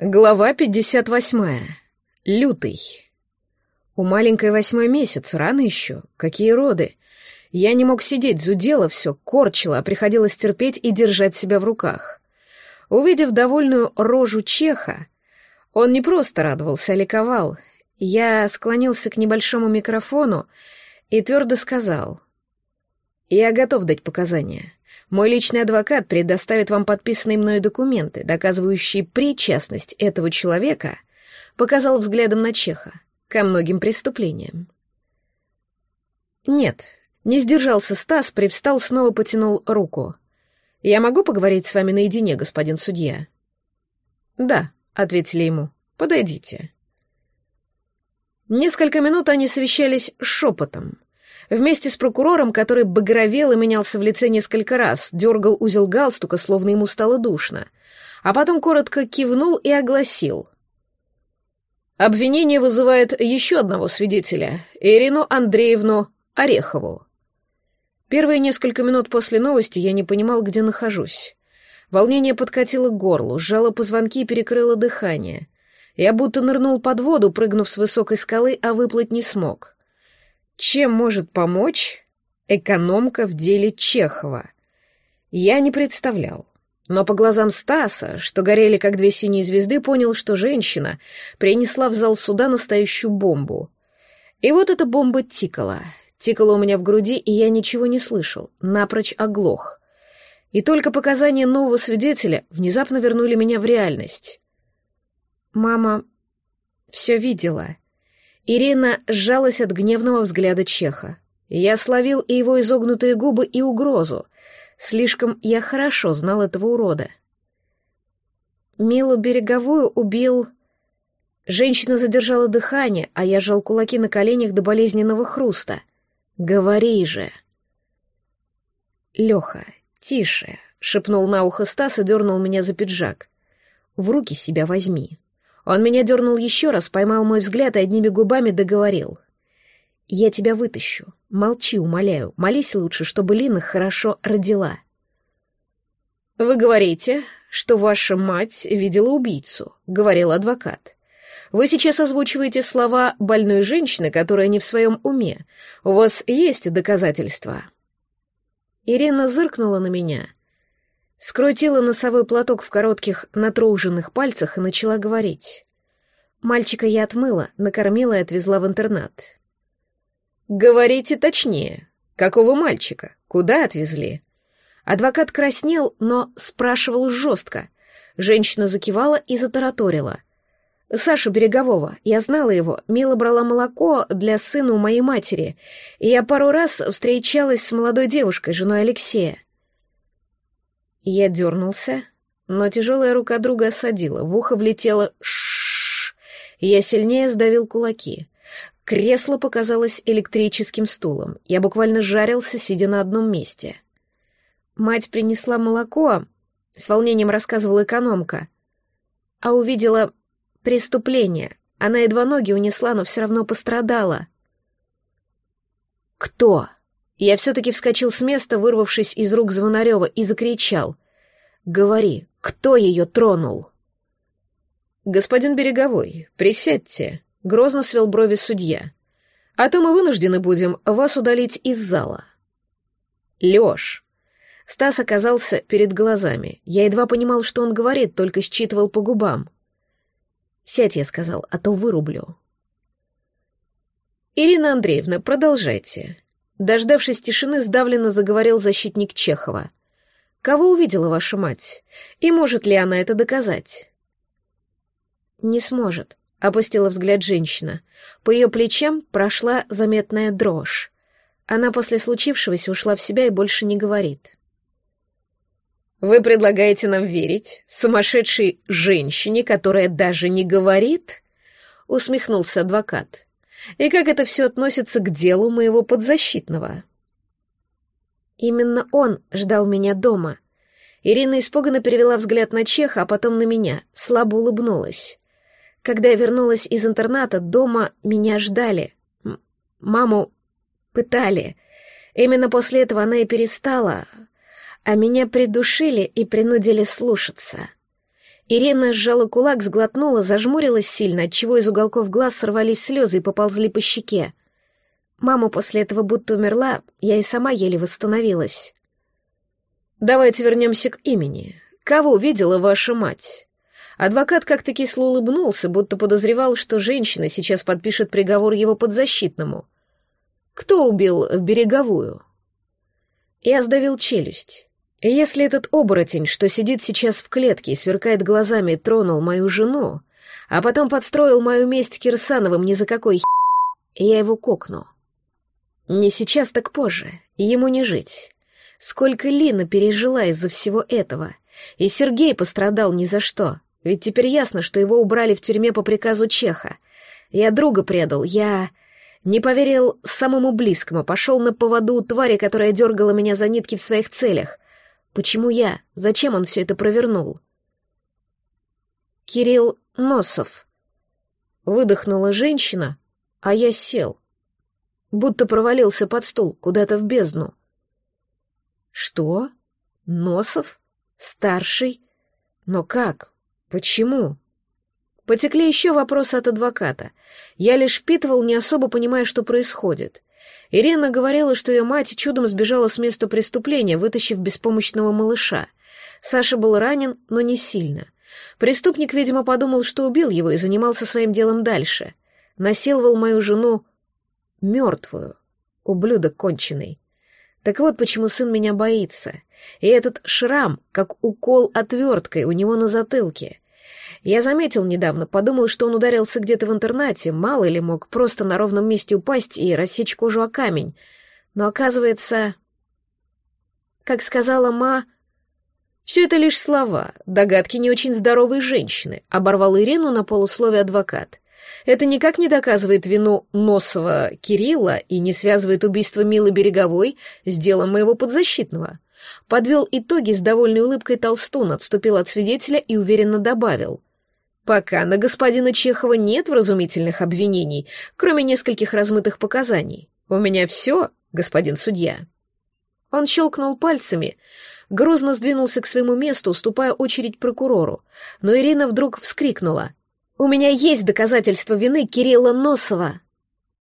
Глава 58. Лютый. У маленькой восьмой месяц, рано еще. Какие роды. Я не мог сидеть, зудело все, корчило, а приходилось терпеть и держать себя в руках. Увидев довольную рожу Чеха, он не просто радовался, а ликовал. Я склонился к небольшому микрофону и твердо сказал. «Я готов дать показания. Мой личный адвокат предоставит вам подписанные мной документы, доказывающие причастность этого человека, показал взглядом на Чеха, ко многим преступлениям. Нет, не сдержался Стас, привстал, снова потянул руку. «Я могу поговорить с вами наедине, господин судья?» «Да», — ответили ему, — «подойдите». Несколько минут они совещались шепотом. Вместе с прокурором, который багровел и менялся в лице несколько раз, дергал узел галстука, словно ему стало душно, а потом коротко кивнул и огласил. Обвинение вызывает еще одного свидетеля, Ирину Андреевну Орехову. Первые несколько минут после новости я не понимал, где нахожусь. Волнение подкатило к горлу, сжало позвонки и перекрыло дыхание. Я будто нырнул под воду, прыгнув с высокой скалы, а выплыть не смог. Чем может помочь экономка в деле Чехова? Я не представлял. Но по глазам Стаса, что горели как две синие звезды, понял, что женщина принесла в зал суда настоящую бомбу. И вот эта бомба тикала. Тикала у меня в груди, и я ничего не слышал, напрочь оглох. И только показания нового свидетеля внезапно вернули меня в реальность. Мама все видела — Ирина сжалась от гневного взгляда Чеха. Я словил и его изогнутые губы, и угрозу. Слишком я хорошо знал этого урода. Милу Береговую убил... Женщина задержала дыхание, а я жал кулаки на коленях до болезненного хруста. «Говори же!» «Леха, тише!» — шепнул на ухо Стас и дернул меня за пиджак. «В руки себя возьми!» Он меня дернул еще раз, поймал мой взгляд и одними губами договорил. «Я тебя вытащу. Молчи, умоляю. Молись лучше, чтобы Лина хорошо родила». «Вы говорите, что ваша мать видела убийцу», — говорил адвокат. «Вы сейчас озвучиваете слова больной женщины, которая не в своем уме. У вас есть доказательства?» Ирина зыркнула на меня, скрутила носовой платок в коротких натруженных пальцах и начала говорить. Мальчика я отмыла, накормила и отвезла в интернат. «Говорите точнее. Какого мальчика? Куда отвезли?» Адвокат краснел, но спрашивал жестко. Женщина закивала и затараторила. «Саша Берегового. Я знала его. Мила брала молоко для сына у моей матери. И я пару раз встречалась с молодой девушкой, женой Алексея. Я дернулся, но тяжелая рука друга осадила. В ухо влетело «Шшш». Я сильнее сдавил кулаки. Кресло показалось электрическим стулом. Я буквально жарился, сидя на одном месте. Мать принесла молоко, с волнением рассказывала экономка, а увидела преступление. Она едва ноги унесла, но все равно пострадала. «Кто?» Я все-таки вскочил с места, вырвавшись из рук Звонарева, и закричал. «Говори, кто ее тронул?» «Господин Береговой, присядьте», — грозно свел брови судья. «А то мы вынуждены будем вас удалить из зала». «Лёш». Стас оказался перед глазами. Я едва понимал, что он говорит, только считывал по губам. «Сядь», — я сказал, — «а то вырублю». «Ирина Андреевна, продолжайте», Дождавшись тишины, сдавленно заговорил защитник Чехова. «Кого увидела ваша мать? И может ли она это доказать?» «Не сможет», — опустила взгляд женщина. По ее плечам прошла заметная дрожь. Она после случившегося ушла в себя и больше не говорит. «Вы предлагаете нам верить сумасшедшей женщине, которая даже не говорит?» — усмехнулся адвокат. И как это все относится к делу моего подзащитного? Именно он ждал меня дома. Ирина испуганно перевела взгляд на Чеха, а потом на меня, слабо улыбнулась. Когда я вернулась из интерната, дома меня ждали. М маму пытали. Именно после этого она и перестала, а меня придушили и принудили слушаться. Ирина сжала кулак, сглотнула, зажмурилась сильно, отчего из уголков глаз сорвались слезы и поползли по щеке. Мама после этого будто умерла, я и сама еле восстановилась. «Давайте вернемся к имени. Кого видела ваша мать?» Адвокат как-то кисло улыбнулся, будто подозревал, что женщина сейчас подпишет приговор его подзащитному. «Кто убил береговую?» Я сдавил челюсть. Если этот оборотень, что сидит сейчас в клетке и сверкает глазами, тронул мою жену, а потом подстроил мою месть Кирсановым ни за какой х... я его кокну. Не сейчас, так позже, ему не жить. Сколько Лина пережила из-за всего этого, и Сергей пострадал ни за что, ведь теперь ясно, что его убрали в тюрьме по приказу Чеха. Я друга предал, я... Не поверил самому близкому, пошел на поводу у твари, которая дергала меня за нитки в своих целях. Почему я? Зачем он все это провернул? Кирилл Носов. Выдохнула женщина, а я сел. Будто провалился под стул, куда-то в бездну. Что? Носов? Старший? Но как? Почему? Потекли еще вопросы от адвоката. Я лишь впитывал, не особо понимая, что происходит. Ирина говорила, что ее мать чудом сбежала с места преступления, вытащив беспомощного малыша. Саша был ранен, но не сильно. Преступник, видимо, подумал, что убил его и занимался своим делом дальше. Насиловал мою жену мертвую. Ублюдок конченый. Так вот, почему сын меня боится. И этот шрам, как укол отверткой у него на затылке. Я заметил недавно, подумал, что он ударился где-то в интернате, мало ли мог просто на ровном месте упасть и рассечь кожу о камень. Но оказывается... Как сказала Ма... Все это лишь слова, догадки не очень здоровой женщины, оборвал Ирину на полусловие адвокат. Это никак не доказывает вину Носова Кирилла и не связывает убийство Милы Береговой с делом моего подзащитного. Подвел итоги с довольной улыбкой Толстун, отступил от свидетеля и уверенно добавил. «Пока на господина Чехова нет вразумительных обвинений, кроме нескольких размытых показаний. У меня все, господин судья». Он щелкнул пальцами, грозно сдвинулся к своему месту, уступая очередь прокурору, но Ирина вдруг вскрикнула. «У меня есть доказательства вины Кирилла Носова!»